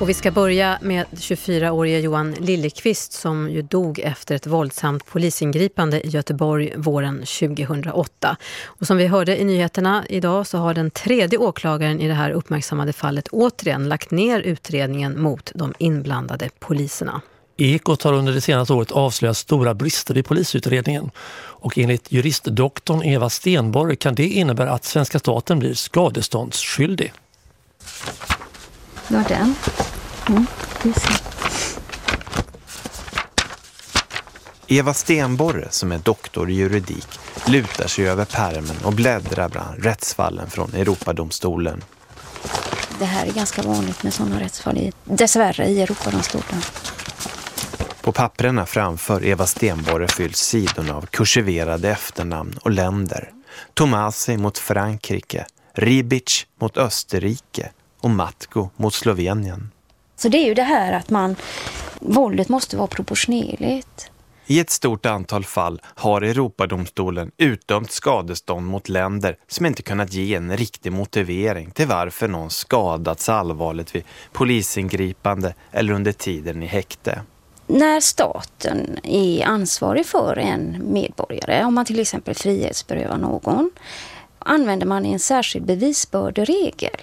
Och vi ska börja med 24-årige Johan Lillekvist som ju dog efter ett våldsamt polisingripande i Göteborg våren 2008. Och som vi hörde i nyheterna idag så har den tredje åklagaren i det här uppmärksammade fallet återigen lagt ner utredningen mot de inblandade poliserna. Ekot har under det senaste året avslöjat stora brister i polisutredningen och enligt juristdoktorn Eva Stenborg kan det innebära att svenska staten blir skadeståndsskyldig. Det var den. Mm, Eva Stenborre, som är doktor i juridik, lutar sig över pärmen och bläddrar bland rättsfallen från Europadomstolen. Det här är ganska vanligt med sådana rättsfall, i, dessvärre, i Europadomstolen. På papperna framför Eva Stenborre fylls sidorna av kursiverade efternamn och länder. Tomasi mot Frankrike, Ribic mot Österrike och Matko mot Slovenien. Så det är ju det här att man, våldet måste vara proportionerligt. I ett stort antal fall har Europadomstolen utdömt skadestånd mot länder som inte kunnat ge en riktig motivering till varför någon skadats allvarligt vid polisingripande eller under tiden i häkte. När staten är ansvarig för en medborgare, om man till exempel frihetsberövar någon, använder man en särskild bevisbörderegel.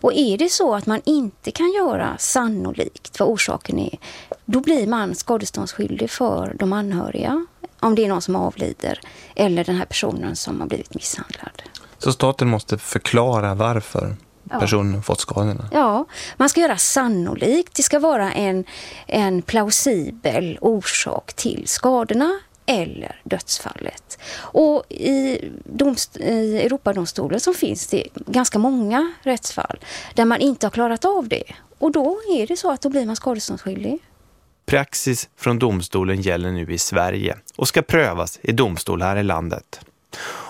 Och är det så att man inte kan göra sannolikt vad orsaken är, då blir man skadeståndsskyldig för de anhöriga, om det är någon som avlider, eller den här personen som har blivit misshandlad. Så staten måste förklara varför personen ja. fått skadorna? Ja, man ska göra sannolikt. Det ska vara en, en plausibel orsak till skadorna eller dödsfallet. Och i, domst i Europadomstolen så finns det ganska många rättsfall där man inte har klarat av det. Och då är det så att då blir man skadeståndsskyldig. Praxis från domstolen gäller nu i Sverige och ska prövas i domstol här i landet.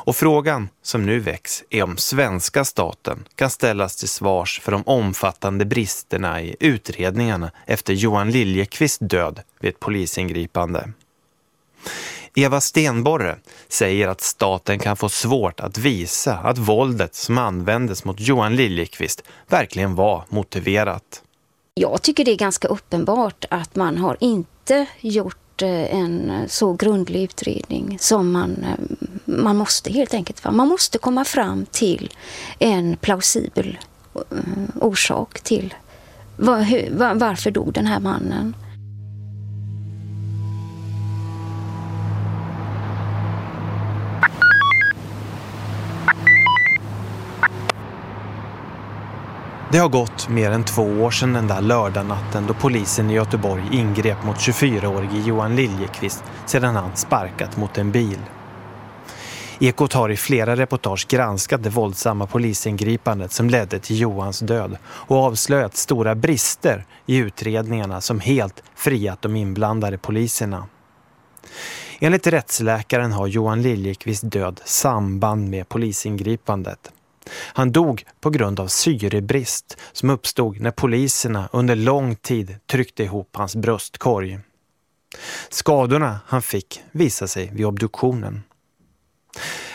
Och frågan som nu väcks är om svenska staten kan ställas till svars för de omfattande bristerna i utredningarna efter Johan Liljeqvists död vid ett polisingripande. Eva Stenborre säger att staten kan få svårt att visa att våldet som användes mot Johan Liljeqvist verkligen var motiverat. Jag tycker det är ganska uppenbart att man har inte gjort eh, en så grundlig utredning som man, eh, man måste helt enkelt. Man måste komma fram till en plausibel eh, orsak till var, varför dog den här mannen. Det har gått mer än två år sedan den där lördagnatten då polisen i Göteborg ingrep mot 24-årige Johan Liljeqvist sedan han sparkat mot en bil. Ekot har i flera reportage granskat det våldsamma polisingripandet som ledde till Johans död och avslöjat stora brister i utredningarna som helt friat de inblandade poliserna. Enligt rättsläkaren har Johan Liljekvist död samband med polisingripandet. Han dog på grund av syrebrist som uppstod när poliserna under lång tid tryckte ihop hans bröstkorg. Skadorna han fick visade sig vid obduktionen.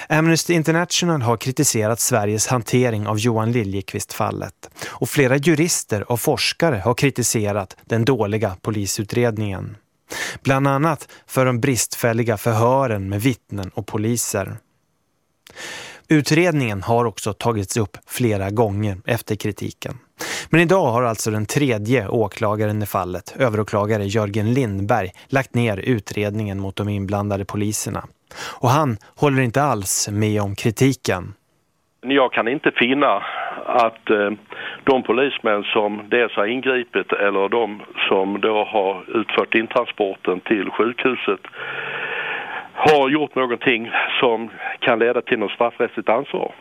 Amnesty International har kritiserat Sveriges hantering av Johan Liljeqvist-fallet och flera jurister och forskare har kritiserat den dåliga polisutredningen. Bland annat för de bristfälliga förhören med vittnen och poliser. Utredningen har också tagits upp flera gånger efter kritiken. Men idag har alltså den tredje åklagaren i fallet, överåklagare Jörgen Lindberg, lagt ner utredningen mot de inblandade poliserna. Och han håller inte alls med om kritiken. Jag kan inte finna att eh, de polismän som dels har ingripit eller de som då har utfört intransporten till sjukhuset har gjort någonting som kan leda till något straffrättsligt ansvar.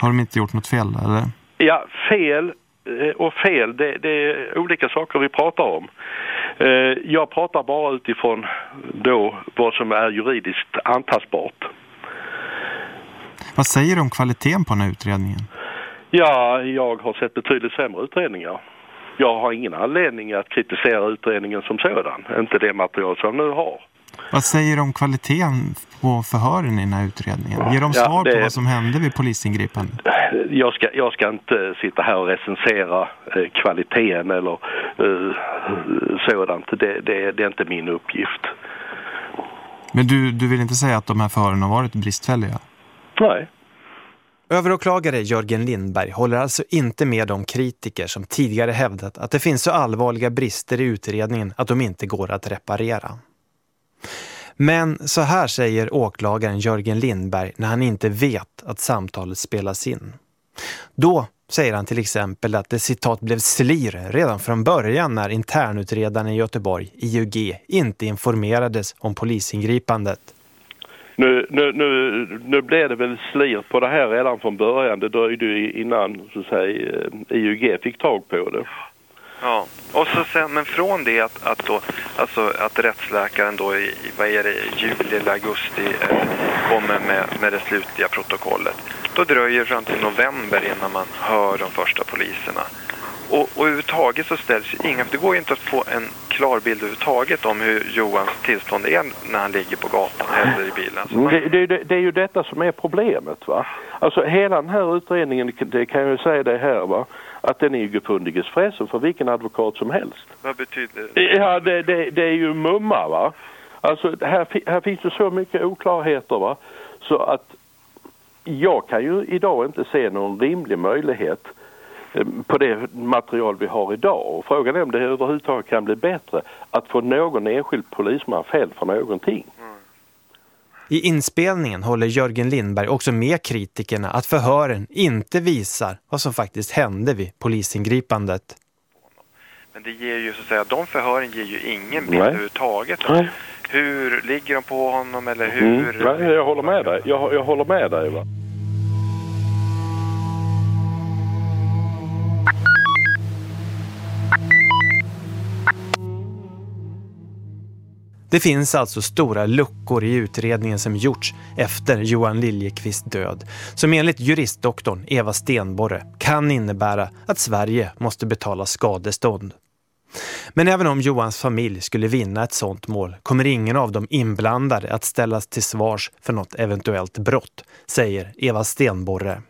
Har de inte gjort något fel eller? Ja, fel eh, och fel, det, det, är olika saker vi pratar om. Eh, jag pratar bara utifrån då vad som är juridiskt antastbart. Vad säger du om kvaliteten på den här utredningen? Ja, jag har sett betydligt sämre utredningar. jag har ingen anledning att kritisera utredningen som sådan, inte det material som jag nu har. Vad säger du om kvaliteten på förhören i den här utredningen? Ger de svar ja, det, på vad som hände vid polisingripandet? Jag ska, jag ska inte sitta här och recensera eh, kvaliteten eller eh, sådant. Det, det, det är inte min uppgift. Men du, du vill inte säga att de här förhören har varit bristfälliga? Nej. Överåklagare Jörgen Lindberg håller alltså inte med de kritiker som tidigare hävdat att det finns så allvarliga brister i utredningen att de inte går att reparera. Men så här säger åklagaren Jörgen Lindberg när han inte vet att samtalet spelas in. Då säger han till exempel att det citat blev slir redan från början när internutredaren i Göteborg, IUG, inte informerades om polisingripandet. Nu, nu, nu, nu blev det väl slir på det här redan från början. Det dröjde ju innan så att säga, eh, IUG fick tag på det. Ja, och så sen, men från det att, att, då, alltså att rättsläkaren då i, vad är det, juli eller augusti eh, kommer med, med det slutliga protokollet. Då dröjer det fram till november innan man hör de första poliserna. Och, och överhuvudtaget så ställs ju inga, det går ju inte att få en klar bild överhuvudtaget om hur Johans tillstånd är när han ligger på gatan eller i bilen. Man... Det, det, det, är ju detta som är problemet va. Alltså hela den här utredningen, det kan jag ju säga det här va, att den är ju pundiges fräsen för vilken advokat som helst. Vad betyder det? Ja, det, det, det är ju mumma va. Alltså här, här finns det så mycket oklarheter va. Så att jag kan ju idag inte se någon rimlig möjlighet eh, på det material vi har idag. Och frågan är om det överhuvudtaget kan bli bättre att få någon enskild polisman fälld för någonting. I inspelningen håller Jörgen Lindberg också med kritikerna att förhören inte visar vad som faktiskt hände vid polisingripandet. Men det ger ju så att säga, de förhören ger ju ingen bild överhuvudtaget. Nej. Hur ligger de på honom eller mm. hur? Mm. Nej, jag håller med dig. Jag, jag håller med dig va. Det finns alltså stora luckor i utredningen som gjorts efter Johan Liljekvists död som enligt juristdoktorn Eva Stenborre kan innebära att Sverige måste betala skadestånd. Men även om Johans familj skulle vinna ett sånt mål kommer ingen av de inblandade att ställas till svars för något eventuellt brott, säger Eva Stenborre.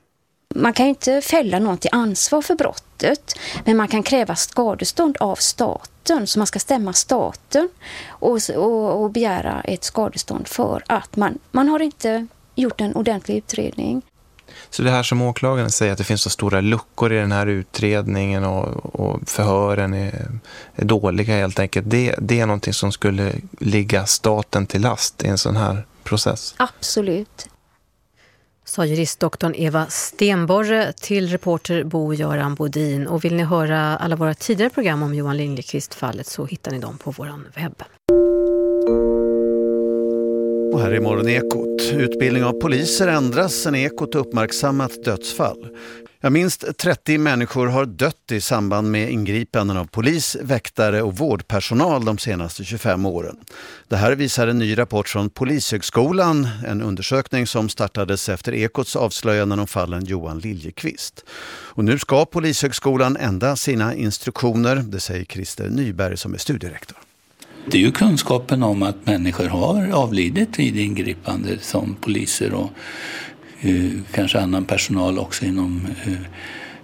Man kan inte fälla någon till ansvar för brottet, men man kan kräva skadestånd av staten. Så man ska stämma staten och, och, och begära ett skadestånd för att man, man har inte gjort en ordentlig utredning. Så det här som åklagaren säger att det finns så stora luckor i den här utredningen och, och förhören är, är, dåliga helt enkelt. Det, det är någonting som skulle ligga staten till last i en sån här process? Absolut sa juristdoktorn Eva Stenborre till reporter Bo-Göran Bodin. Och vill ni höra alla våra tidigare program om Johan Lindqvist-fallet så hittar ni dem på vår webb. Och här är Morgonekot. Utbildning av poliser ändras sen Ekot uppmärksammat dödsfall. Ja, minst 30 människor har dött i samband med ingripanden av polis, väktare och vårdpersonal de senaste 25 åren. Det här visar en ny rapport från Polishögskolan, en undersökning som startades efter Ekots avslöjanden om fallen Johan Liljekvist. Och nu ska Polishögskolan ändra sina instruktioner, det säger Christer Nyberg som är studierektor. Det är ju kunskapen om att människor har avlidit vid ingripande som poliser och Eh, kanske annan personal också inom eh,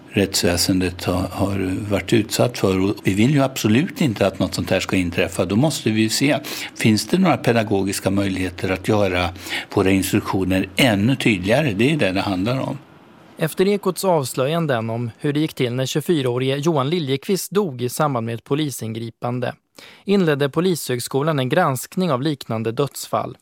rättsväsendet har, har, varit utsatt för. Och vi vill ju absolut inte att något sånt här ska inträffa. Då måste vi se, finns det några pedagogiska möjligheter att göra våra instruktioner ännu tydligare? Det är det det handlar om. Efter Ekots avslöjanden om hur det gick till när 24-årige Johan Liljekvist dog i samband med ett polisingripande inledde Polishögskolan en granskning av liknande dödsfall.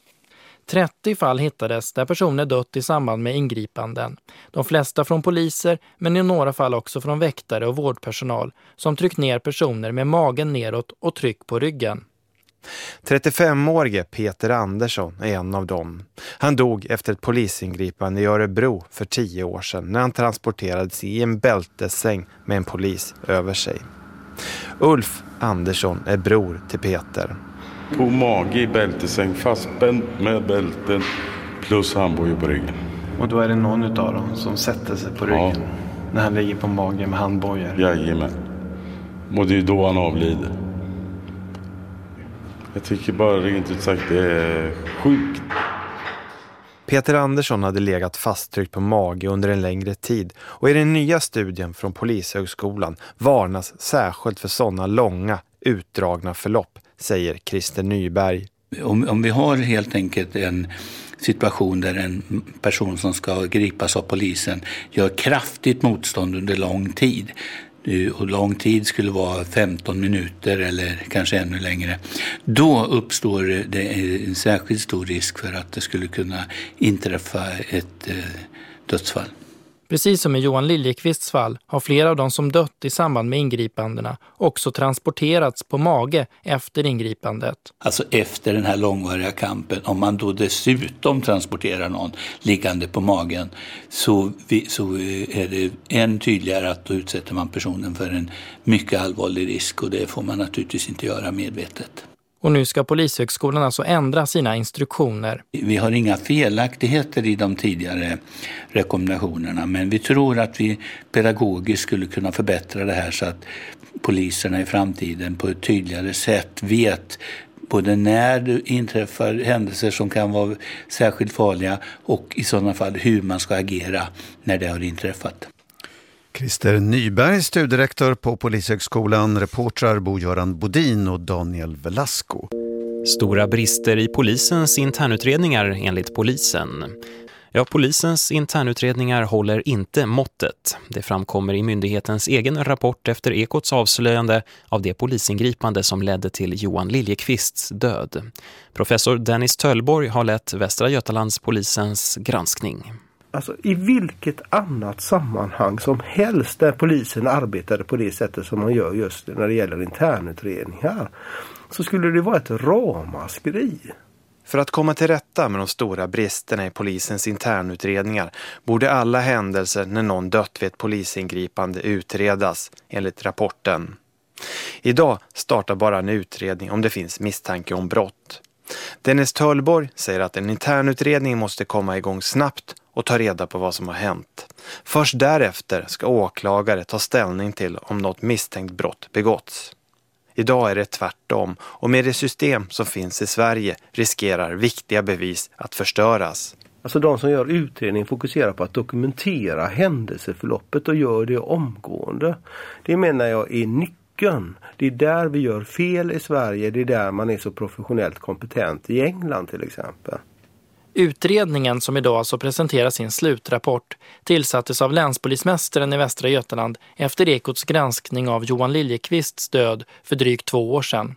30 fall hittades där personer dött i samband med ingripanden. De flesta från poliser, men i några fall också från väktare och vårdpersonal som tryckt ner personer med magen neråt och tryck på ryggen. 35-årige Peter Andersson är en av dem. Han dog efter ett polisingripande i Örebro för tio år sedan när han transporterades i en bältesäng med en polis över sig. Ulf Andersson är bror till Peter. På mage i bältesäng, fastspänd med bälten plus handbojor på ryggen. Och då är det någon av dem som sätter sig på ryggen ja. när han ligger på mage med handbojor? Jajamän. Och det är då han avlider. Jag tycker bara rent ut sagt det är sjukt. Peter Andersson hade legat fasttryckt på mage under en längre tid och i den nya studien från Polishögskolan varnas särskilt för sådana långa, utdragna förlopp, säger Christer Nyberg. Om, om vi har helt enkelt en situation där en person som ska gripas av polisen gör kraftigt motstånd under lång tid eh, och lång tid skulle vara 15 minuter eller kanske ännu längre, då uppstår det en särskilt stor risk för att det skulle kunna inträffa ett eh, dödsfall. Precis som i Johan Liljekvists fall har flera av de som dött i samband med ingripandena också transporterats på mage efter ingripandet. Alltså efter den här långvariga kampen, om man då dessutom transporterar någon liggande på magen så, så är det än tydligare att då utsätter man personen för en mycket allvarlig risk och det får man naturligtvis inte göra medvetet. Och nu ska Polishögskolan alltså ändra sina instruktioner. Vi har inga felaktigheter i de tidigare rekommendationerna men vi tror att vi pedagogiskt skulle kunna förbättra det här så att poliserna i framtiden på ett tydligare sätt vet både när det inträffar händelser som kan vara särskilt farliga och i sådana fall hur man ska agera när det har inträffat. Christer Nyberg, studierektor på Polishögskolan, reportrar Bo-Göran Bodin och Daniel Velasco. Stora brister i polisens internutredningar enligt polisen. Ja, polisens internutredningar håller inte måttet. Det framkommer i myndighetens egen rapport efter Ekots avslöjande av det polisingripande som ledde till Johan Liljekvists död. Professor Dennis Töllborg har lett Västra Götalands polisens granskning. Alltså i vilket annat sammanhang som helst där polisen arbetade på det sättet som man gör just när det gäller internutredningar så skulle det vara ett ramaskri. För att komma till rätta med de stora bristerna i polisens internutredningar borde alla händelser när någon dött vid ett polisingripande utredas, enligt rapporten. Idag startar bara en utredning om det finns misstanke om brott. Dennis Töllborg säger att en internutredning måste komma igång snabbt och ta reda på vad som har hänt. Först därefter ska åklagare ta ställning till om något misstänkt brott begåtts. Idag är det tvärtom och med det system som finns i Sverige riskerar viktiga bevis att förstöras. Alltså de som gör utredning fokuserar på att dokumentera händelseförloppet och gör det omgående. Det menar jag är nyckeln. Det är där vi gör fel i Sverige. Det är där man är så professionellt kompetent i England till exempel. Utredningen som idag alltså presenterar sin slutrapport tillsattes av länspolismästaren i Västra Götaland efter Ekots granskning av Johan Liljekvists död för drygt två år sedan.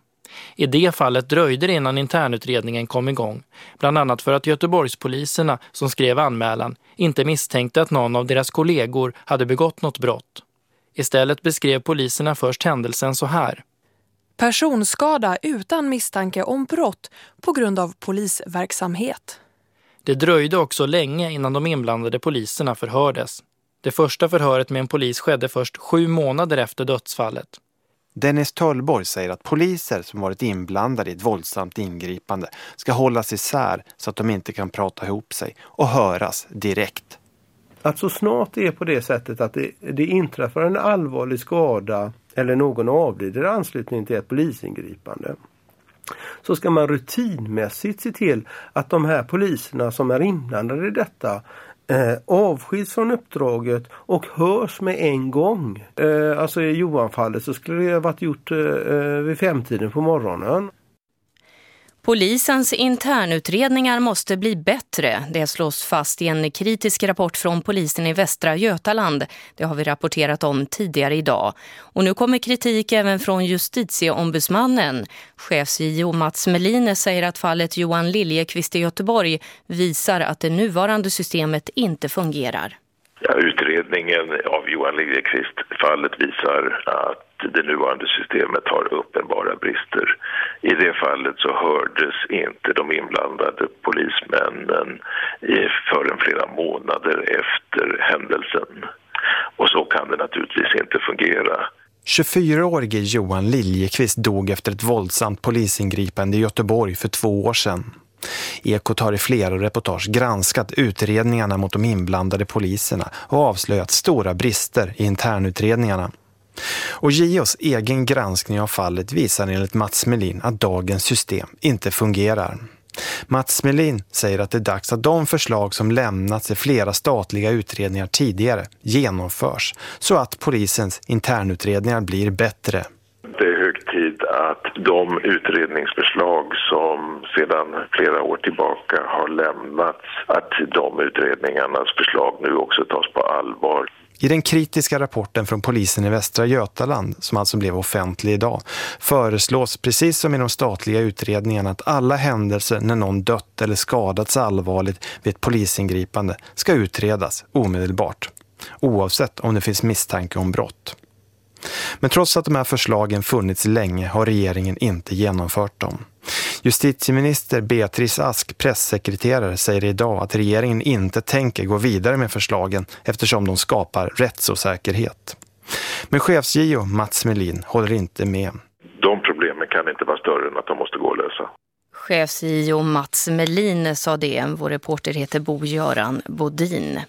I det fallet dröjde det innan internutredningen kom igång, bland annat för att Göteborgspoliserna som skrev anmälan inte misstänkte att någon av deras kollegor hade begått något brott. Istället beskrev poliserna först händelsen så här. Personskada utan misstanke om brott på grund av polisverksamhet. Det dröjde också länge innan de inblandade poliserna förhördes. Det första förhöret med en polis skedde först sju månader efter dödsfallet. Dennis Töllborg säger att poliser som varit inblandade i ett våldsamt ingripande ska hållas isär så att de inte kan prata ihop sig och höras direkt. Att så snart det är på det sättet att det, det inträffar en allvarlig skada eller någon avlider i anslutning till ett polisingripande så ska man rutinmässigt se till att de här poliserna som är inblandade i detta eh, avskiljs från uppdraget och hörs med en gång. Eh, alltså i Johan-fallet så skulle det ha varit gjort eh, eh vid femtiden på morgonen. Polisens internutredningar måste bli bättre. Det slås fast i en kritisk rapport från polisen i Västra Götaland. Det har vi rapporterat om tidigare idag. Och nu kommer kritik även från justitieombudsmannen. Chefs-JO Mats Meline säger att fallet Johan Liljekvist i Göteborg visar att det nuvarande systemet inte fungerar. Ja, utredningen av Johan Liljekvist-fallet visar att det nuvarande systemet har uppenbara brister. I det fallet så hördes inte de inblandade polismännen eh, förrän flera månader efter händelsen. Och så kan det naturligtvis inte fungera. 24-årige Johan Liljekvist dog efter ett våldsamt polisingripande i Göteborg för två år sedan. Ekot har i flera reportage granskat utredningarna mot de inblandade poliserna och avslöjat stora brister i internutredningarna. Och JOs egen granskning av fallet visar enligt Mats Melin att dagens system inte fungerar. Mats Melin säger att det är dags att de förslag som lämnats i flera statliga utredningar tidigare genomförs så att polisens internutredningar blir bättre. Det är hög tid att de utredningsförslag som sedan flera år tillbaka har lämnats, att de utredningarnas förslag nu också tas på allvar. I den kritiska rapporten från polisen i Västra Götaland, som alltså blev offentlig idag, föreslås precis som i de statliga utredningarna att alla händelser när någon dött eller skadats allvarligt vid ett polisingripande ska utredas omedelbart, oavsett om det finns misstanke om brott. Men trots att de här förslagen funnits länge har regeringen inte genomfört dem. Justitieminister Beatrice Ask, pressekreterare, säger idag att regeringen inte tänker gå vidare med förslagen eftersom de skapar rättsosäkerhet. Men chefs-JO Mats Melin håller inte med. De problemen kan inte vara större än att de måste gå att lösa. Chefs-JO Mats Melin sa det. Vår reporter heter Bo-Göran Bodin.